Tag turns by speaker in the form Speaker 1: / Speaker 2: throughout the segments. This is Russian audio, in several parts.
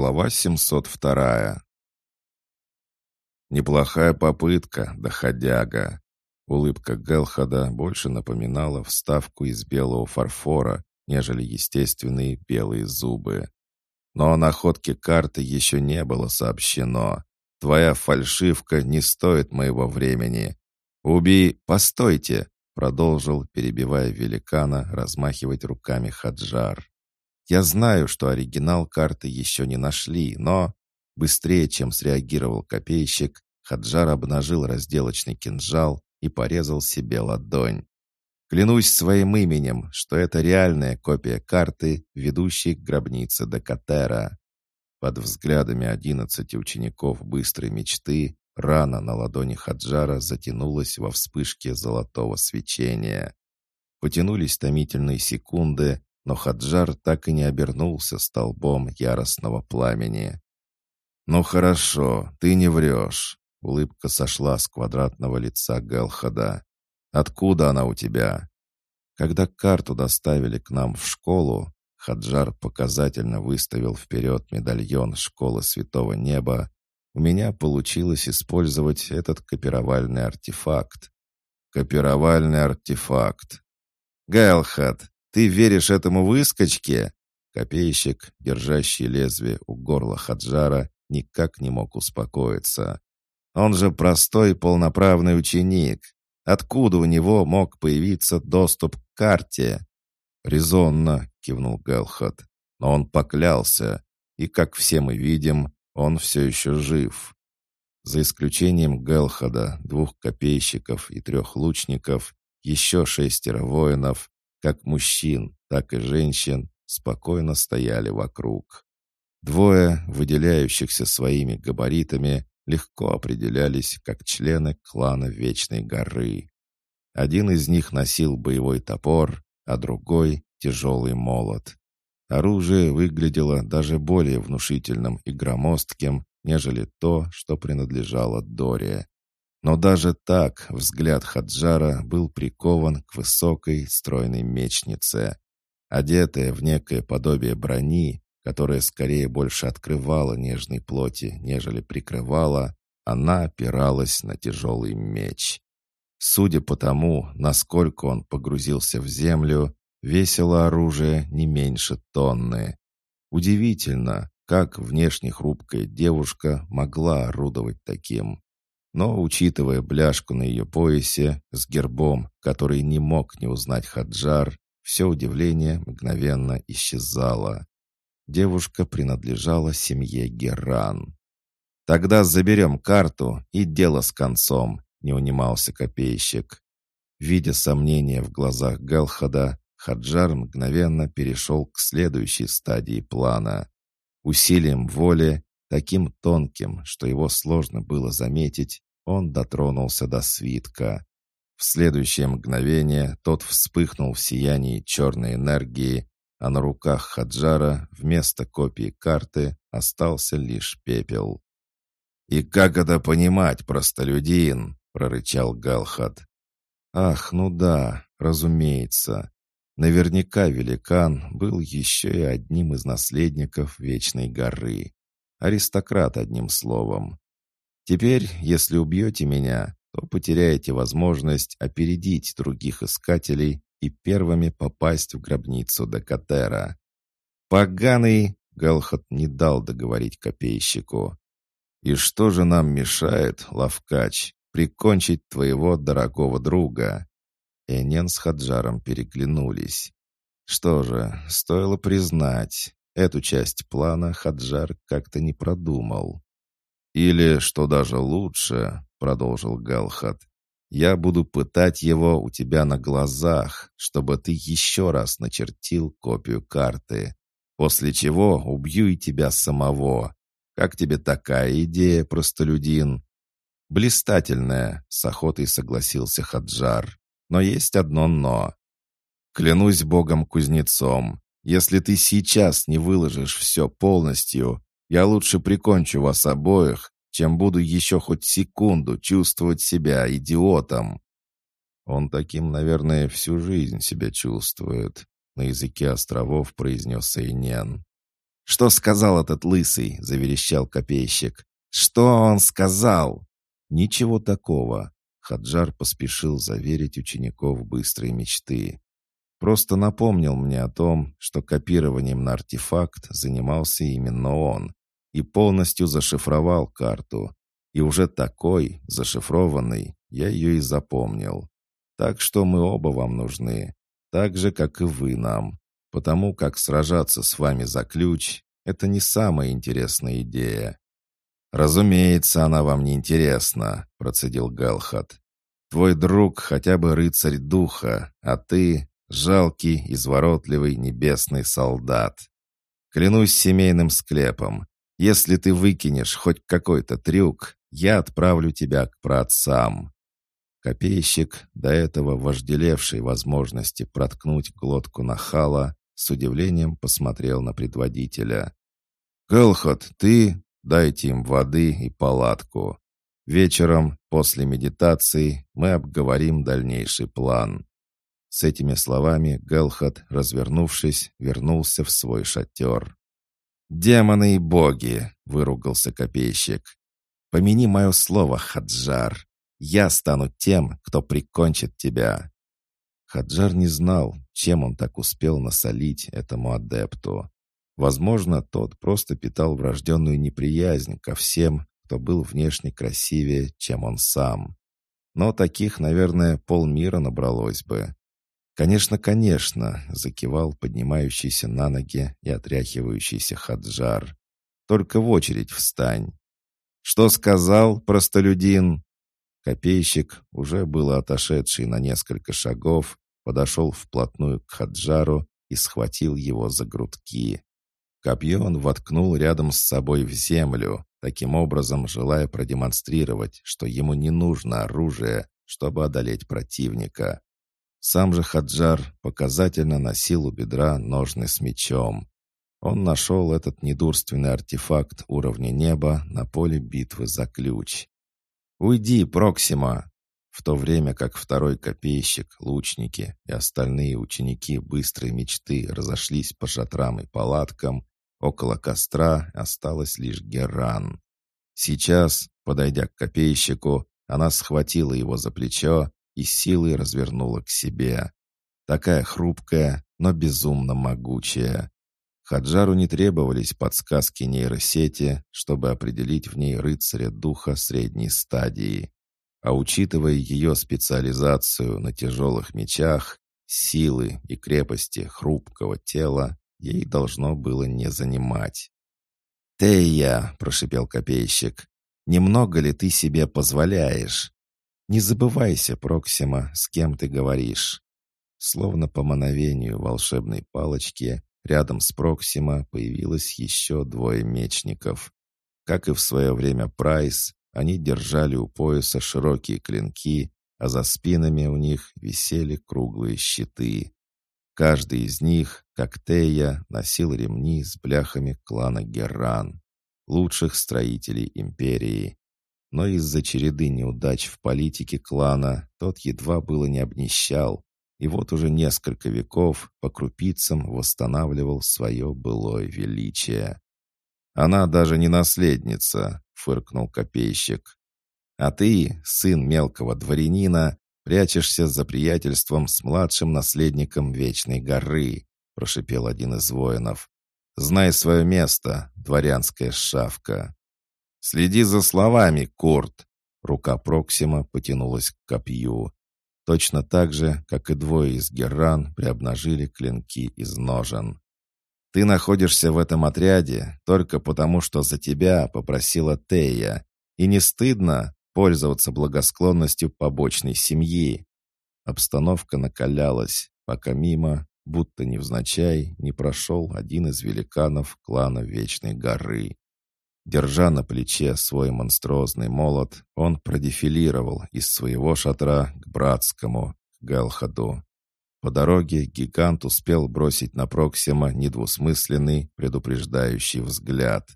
Speaker 1: Глава 702. Неплохая попытка, доходяга. Улыбка Гелхада больше напоминала вставку из белого фарфора, нежели естественные белые зубы. Но о находке карты еще не было сообщено. Твоя фальшивка не стоит моего времени. Убей, постойте, продолжил, перебивая великана, размахивать руками Хаджар. Я знаю, что оригинал карты еще не нашли, но... Быстрее, чем среагировал копейщик, Хаджар обнажил разделочный кинжал и порезал себе ладонь. Клянусь своим именем, что это реальная копия карты, ведущей к гробнице Декатера. Под взглядами одиннадцати учеников быстрой мечты рана на ладони Хаджара затянулась во вспышке золотого свечения. Потянулись томительные секунды, но Хаджар так и не обернулся столбом яростного пламени. «Ну хорошо, ты не врешь». Улыбка сошла с квадратного лица Галхада. «Откуда она у тебя?» Когда карту доставили к нам в школу, Хаджар показательно выставил вперед медальон школы Святого Неба, у меня получилось использовать этот копировальный артефакт. Копировальный артефакт. Гэлхат, ты веришь этому выскочке?» Копейщик, держащий лезвие у горла Хаджара, никак не мог успокоиться. «Он же простой полноправный ученик. Откуда у него мог появиться доступ к карте?» «Резонно», — кивнул Гэлхат. «Но он поклялся, и, как все мы видим, он все еще жив». За исключением Гэлхада, двух копейщиков и трех лучников, еще шестеро воинов, как мужчин, так и женщин, спокойно стояли вокруг. Двое, выделяющихся своими габаритами, легко определялись как члены клана Вечной горы. Один из них носил боевой топор, а другой — тяжелый молот. Оружие выглядело даже более внушительным и громоздким, нежели то, что принадлежало Доре. Но даже так взгляд Хаджара был прикован к высокой, стройной мечнице. Одетая в некое подобие брони, которая скорее больше открывала нежной плоти, нежели прикрывала, она опиралась на тяжелый меч. Судя по тому, насколько он погрузился в землю, весило оружие не меньше тонны. Удивительно, как внешне хрупкая девушка могла орудовать таким. Но, учитывая бляшку на ее поясе с гербом, который не мог не узнать Хаджар, все удивление мгновенно исчезало. Девушка принадлежала семье Геран. «Тогда заберем карту и дело с концом», — не унимался копейщик. Видя сомнения в глазах Галхада, Хаджар мгновенно перешел к следующей стадии плана. Усилием воли Таким тонким, что его сложно было заметить, он дотронулся до свитка. В следующее мгновение тот вспыхнул в сиянии черной энергии, а на руках Хаджара вместо копии карты остался лишь пепел. «И как это понимать, простолюдин?» — прорычал Галхат. «Ах, ну да, разумеется. Наверняка великан был еще и одним из наследников Вечной горы. Аристократ, одним словом. Теперь, если убьете меня, то потеряете возможность опередить других искателей и первыми попасть в гробницу Декатера. «Поганый!» — Галхат не дал договорить копейщику. «И что же нам мешает, Лавкач, прикончить твоего дорогого друга?» Энен с Хаджаром переглянулись. Что же, стоило признать, Эту часть плана Хаджар как-то не продумал. «Или, что даже лучше», — продолжил Галхат, «я буду пытать его у тебя на глазах, чтобы ты еще раз начертил копию карты, после чего убью и тебя самого. Как тебе такая идея, простолюдин?» «Блистательная», — с охотой согласился Хаджар. «Но есть одно «но». Клянусь богом-кузнецом, если ты сейчас не выложишь все полностью, я лучше прикончу вас обоих, чем буду еще хоть секунду чувствовать себя идиотом». Он таким, наверное, всю жизнь себя чувствует, на языке островов произнес Эйнен. «Что сказал этот лысый?» — заверещал копейщик. «Что он сказал?» «Ничего такого», — Хаджар поспешил заверить учеников быстрой мечты. Просто напомнил мне о том, что копированием на артефакт занимался именно он, и полностью зашифровал карту. И уже такой, зашифрованный, я ее и запомнил. Так что мы оба вам нужны, так же, как и вы нам потому как сражаться с вами за ключ — это не самая интересная идея». «Разумеется, она вам не интересна», — процедил Галхат. «Твой друг хотя бы рыцарь духа, а ты — жалкий, изворотливый небесный солдат. Клянусь семейным склепом, если ты выкинешь хоть какой-то трюк, я отправлю тебя к праотцам». Копейщик, до этого вожделевший возможности проткнуть глотку нахала, с удивлением посмотрел на предводителя. «Кэлхот, ты? Дайте им воды и палатку. Вечером, после медитации, мы обговорим дальнейший план». С этими словами Гелхот, развернувшись, вернулся в свой шатер. «Демоны и боги!» — выругался копейщик. «Помяни мое слово, Хаджар. Я стану тем, кто прикончит тебя». Хаджар не знал, чем он так успел насолить этому адепту. Возможно, тот просто питал врожденную неприязнь ко всем, кто был внешне красивее, чем он сам. Но таких, наверное, полмира набралось бы. «Конечно, конечно», — закивал поднимающийся на ноги и отряхивающийся Хаджар. «Только в очередь встань». «Что сказал, простолюдин?» Копейщик, уже было отошедший на несколько шагов, подошел вплотную к Хаджару и схватил его за грудки. Копье он воткнул рядом с собой в землю, таким образом желая продемонстрировать, что ему не нужно оружие, чтобы одолеть противника. Сам же Хаджар показательно носил у бедра ножны с мечом. Он нашел этот недурственный артефакт уровня неба на поле битвы за ключ. «Уйди, Проксима!» В то время как второй копейщик, лучники и остальные ученики быстрой мечты разошлись по шатрам и палаткам, около костра осталась лишь Геран. Сейчас, подойдя к копейщику, она схватила его за плечо и силой развернула к себе. Такая хрупкая, но безумно могучая. Хаджару не требовались подсказки нейросети, чтобы определить в ней рыцаря духа средней стадии. А учитывая ее специализацию на тяжелых мечах, силы и крепости хрупкого тела, ей должно было не занимать. «Тея!» — прошипел копейщик. «Немного ли ты себе позволяешь? Не забывайся, Проксима, с кем ты говоришь». Словно по мановению волшебной палочки, рядом с Проксима появилось еще двое мечников. Как и в свое время Прайс, они держали у пояса широкие клинки, а за спинами у них висели круглые щиты. Каждый из них, как Тея, носил ремни с бляхами клана Герран, лучших строителей империи. Но из-за череды неудач в политике клана тот едва было не обнищал, и вот уже несколько веков по крупицам восстанавливал свое былое величие. Она даже не наследница, фыркнул копейщик. «А ты, сын мелкого дворянина, прячешься за приятельством с младшим наследником Вечной горы», прошипел один из воинов. «Знай свое место, дворянская шавка». «Следи за словами, Курт!» Рука Проксима потянулась к копью. Точно так же, как и двое из герран приобнажили клинки из ножен. Ты находишься в этом отряде только потому, что за тебя попросила Тея, и не стыдно пользоваться благосклонностью побочной семьи. Обстановка накалялась, пока мимо, будто невзначай, не прошел один из великанов клана Вечной горы. Держа на плече свой монструозный молот, он продефилировал из своего шатра к братскому, к Галхаду. По дороге гигант успел бросить на Проксима недвусмысленный, предупреждающий взгляд.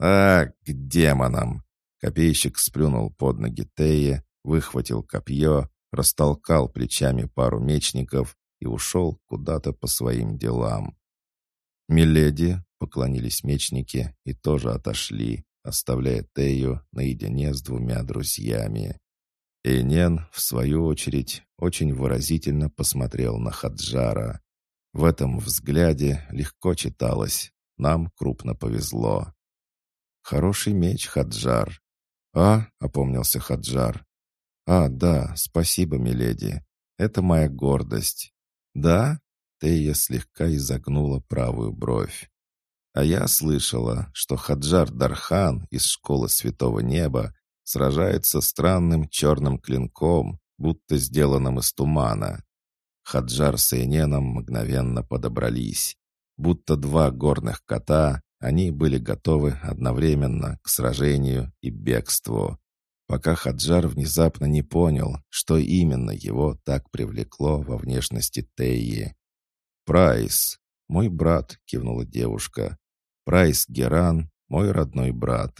Speaker 1: «А, к демонам!» Копейщик сплюнул под ноги Тея, выхватил копье, растолкал плечами пару мечников и ушел куда-то по своим делам. «Миледи!» Поклонились мечники и тоже отошли, оставляя Тею наедине с двумя друзьями. Эйнен, в свою очередь, очень выразительно посмотрел на Хаджара. В этом взгляде легко читалось «Нам крупно повезло». «Хороший меч, Хаджар». «А?» — опомнился Хаджар. «А, да, спасибо, миледи. Это моя гордость». «Да?» — Тея слегка изогнула правую бровь. «А я слышала, что Хаджар Дархан из школы Святого Неба сражается странным черным клинком, будто сделанным из тумана. Хаджар с Эйненом мгновенно подобрались. Будто два горных кота, они были готовы одновременно к сражению и бегству. Пока Хаджар внезапно не понял, что именно его так привлекло во внешности Теи. «Прайс, мой брат», — кивнула девушка. «Прайс Геран, мой родной брат.